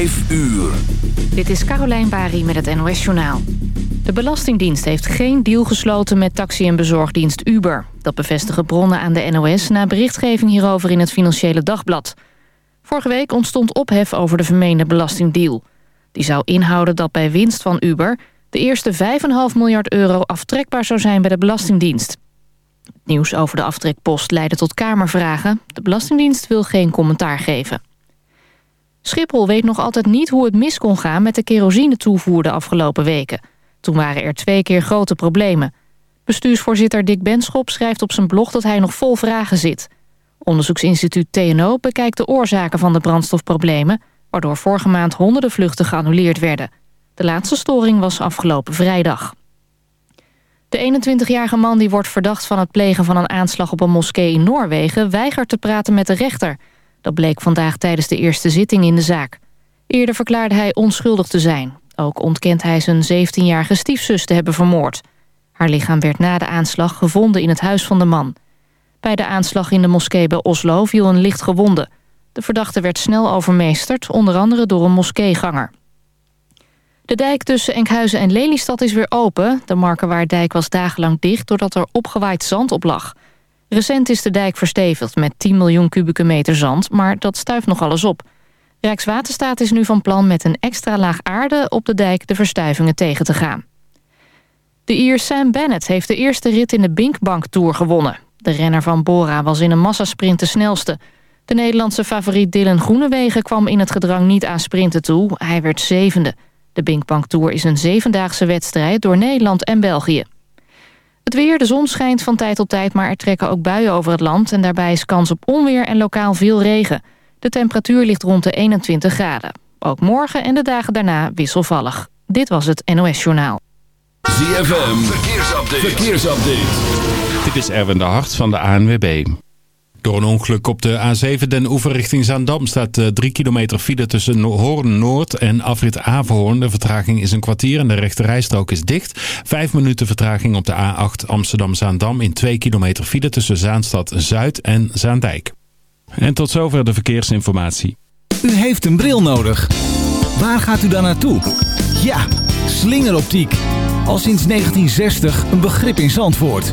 5 uur. Dit is Carolijn Bari met het NOS Journaal. De Belastingdienst heeft geen deal gesloten met taxi- en bezorgdienst Uber. Dat bevestigen bronnen aan de NOS na berichtgeving hierover in het Financiële Dagblad. Vorige week ontstond ophef over de vermeende belastingdeal. Die zou inhouden dat bij winst van Uber... de eerste 5,5 miljard euro aftrekbaar zou zijn bij de Belastingdienst. Het nieuws over de aftrekpost leidde tot Kamervragen. De Belastingdienst wil geen commentaar geven. Schiphol weet nog altijd niet hoe het mis kon gaan met de kerosine-toevoer de afgelopen weken. Toen waren er twee keer grote problemen. Bestuursvoorzitter Dick Benschop schrijft op zijn blog dat hij nog vol vragen zit. Onderzoeksinstituut TNO bekijkt de oorzaken van de brandstofproblemen... waardoor vorige maand honderden vluchten geannuleerd werden. De laatste storing was afgelopen vrijdag. De 21-jarige man die wordt verdacht van het plegen van een aanslag op een moskee in Noorwegen... weigert te praten met de rechter... Dat bleek vandaag tijdens de eerste zitting in de zaak. Eerder verklaarde hij onschuldig te zijn. Ook ontkent hij zijn 17-jarige stiefzus te hebben vermoord. Haar lichaam werd na de aanslag gevonden in het huis van de man. Bij de aanslag in de moskee bij Oslo viel een licht gewonde. De verdachte werd snel overmeesterd, onder andere door een moskeeganger. De dijk tussen Enkhuizen en Lelystad is weer open. De Markenwaarddijk was dagenlang dicht doordat er opgewaaid zand op lag. Recent is de dijk verstevigd met 10 miljoen kubieke meter zand, maar dat stuift nog alles op. Rijkswaterstaat is nu van plan met een extra laag aarde op de dijk de verstuivingen tegen te gaan. De Ier Sam Bennett heeft de eerste rit in de Binkbank Tour gewonnen. De renner van Bora was in een massasprint de snelste. De Nederlandse favoriet Dylan Groenewegen kwam in het gedrang niet aan sprinten toe. Hij werd zevende. De Binkbank Tour is een zevendaagse wedstrijd door Nederland en België. Het weer, de zon schijnt van tijd tot tijd, maar er trekken ook buien over het land... en daarbij is kans op onweer en lokaal veel regen. De temperatuur ligt rond de 21 graden. Ook morgen en de dagen daarna wisselvallig. Dit was het NOS Journaal. ZFM, verkeersupdate. verkeersupdate. Dit is Erwin de Hart van de ANWB. Door een ongeluk op de A7 Den Oever richting Zaandam staat 3 eh, kilometer file tussen Hoorn Noord en afrit Averhoorn. De vertraging is een kwartier en de rechterrijstrook is dicht. Vijf minuten vertraging op de A8 Amsterdam-Zaandam in 2 kilometer file tussen Zaanstad Zuid en Zaandijk. En tot zover de verkeersinformatie. U heeft een bril nodig. Waar gaat u dan naartoe? Ja, slingeroptiek. Al sinds 1960 een begrip in Zandvoort.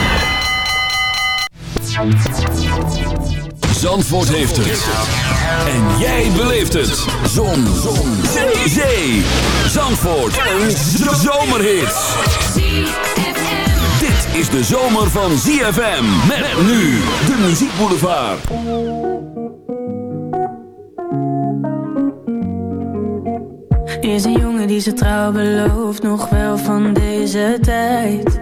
Zandvoort heeft het. En jij beleeft het. Zon. Zon. Zee. Zandvoort. Een zomerhit. Dit is de zomer van ZFM. Met nu de muziekboulevard. Is een jongen die zijn trouw belooft, nog wel van deze tijd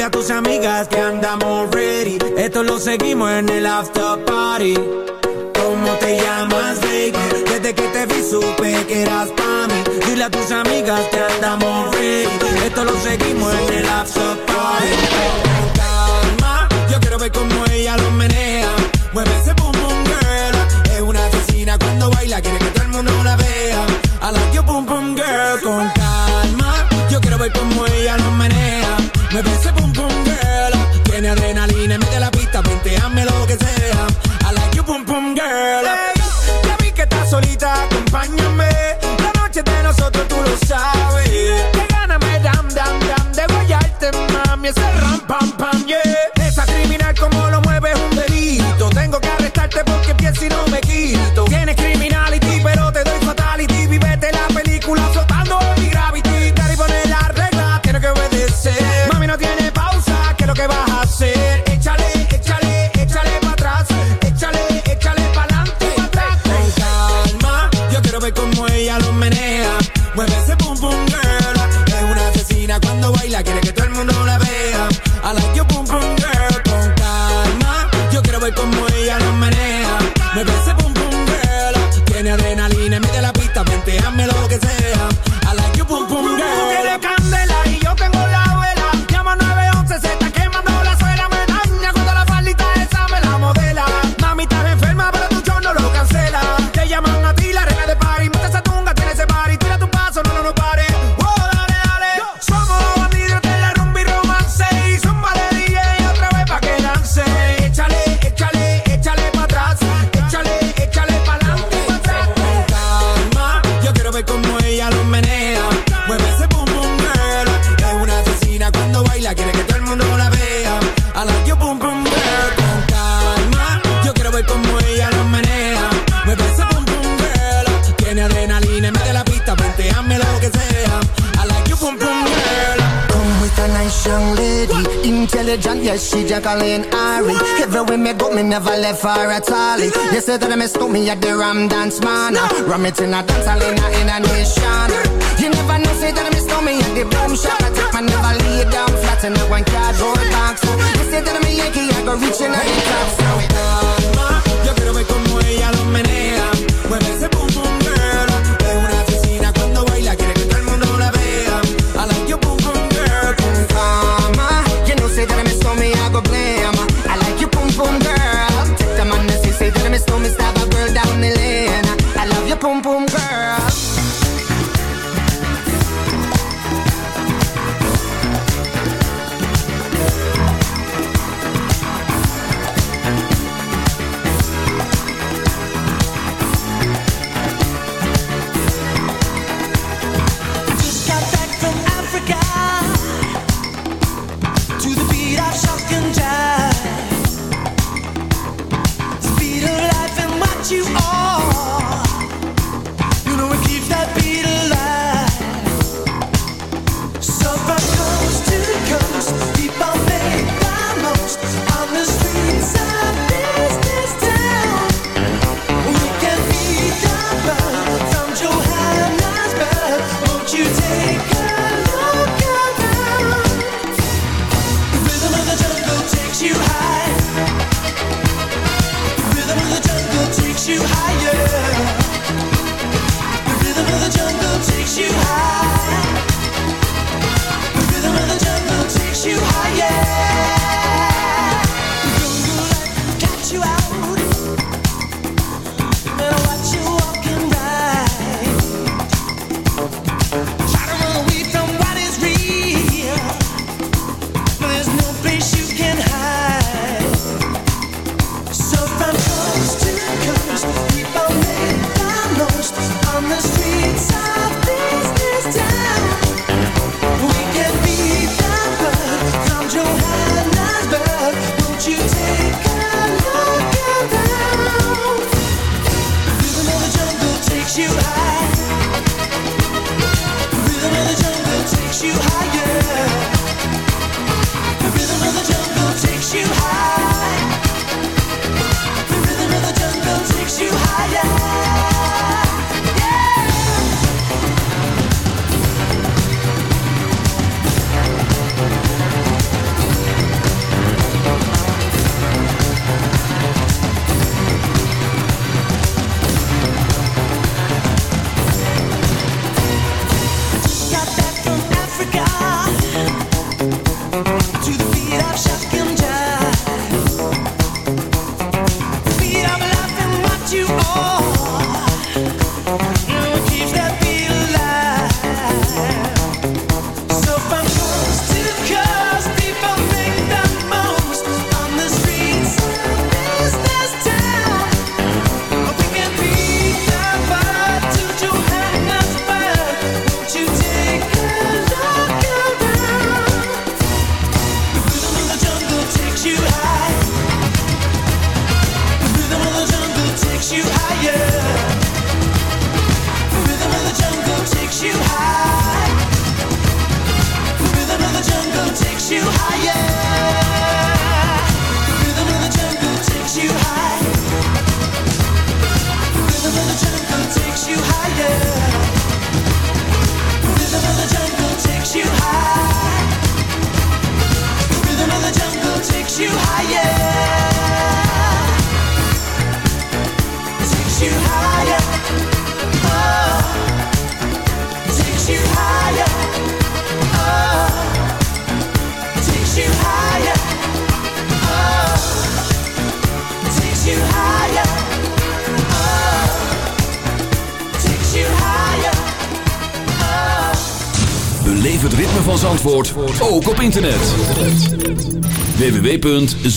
dile a tus amigas que andamos ready. Esto lo seguimos en el after party. ¿Cómo te llamas, baby? Desde que te vi supe que eras para mí. Dile a tus amigas que andamos ready. Esto lo seguimos en el after party. Con calma, yo quiero ver cómo ella lo menea. Mueve ese boom boom girl. Es una asesina cuando baila, quiere que todo el mundo la vea. I like your boom boom girl. Con calma, yo quiero ver cómo ella lo menea. Me ese adrenalina, mete la pista, ponteame lo que sea. I like you, pum pum girl. Ya vi que estás solita, acompáñame Jacqueline Ari. Everywhere me go, me never left for a tally. You said that I stole me at the Ram Dance Man. Ram it in a dance, I in a nation. You never know, say that I stole me at the boom shop. I take my never lay down flat in a one cardboard box. You said that I'm a Yankee, I go reaching out the top. So on. Yo quiero ver como ella lo menea. Mueve ese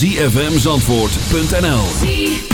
www.zfmzandvoort.nl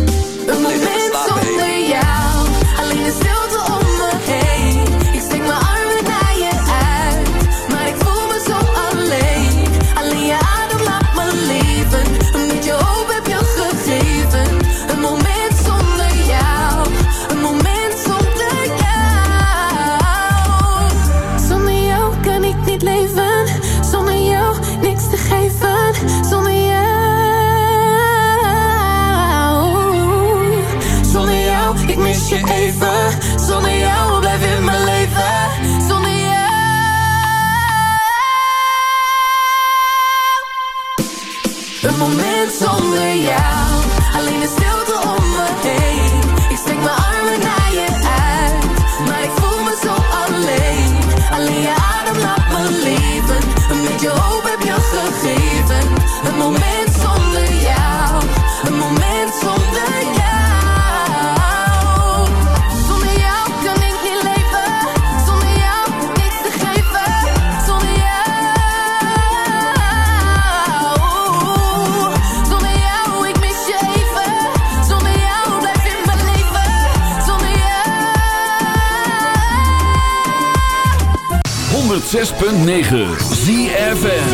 6.9 ZFM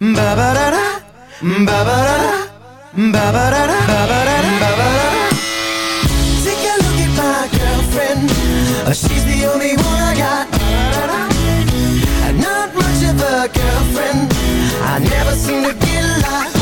Ba-ba-da-da Ba-ba-da-da Ba-ba-da-da Ba-ba-da-da a look at my girlfriend. Uh, she's the only one I got. Not much of a girlfriend. I never seen a girl like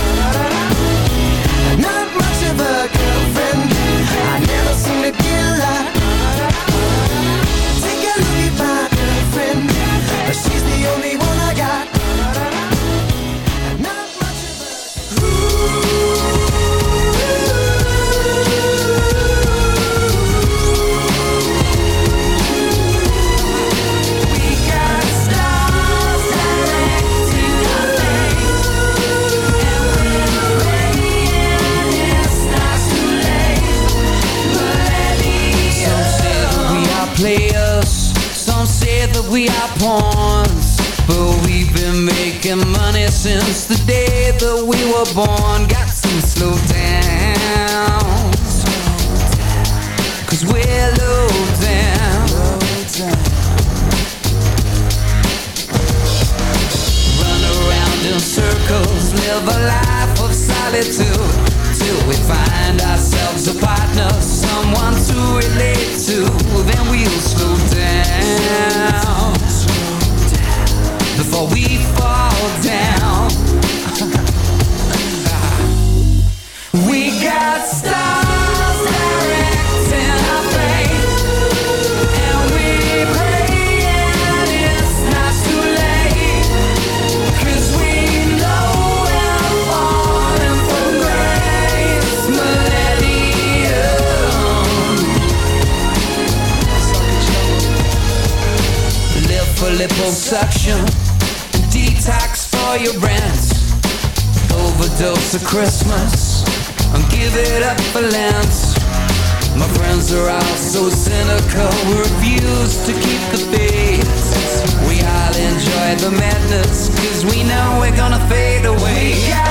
The madness, cause we know we're gonna fade away. We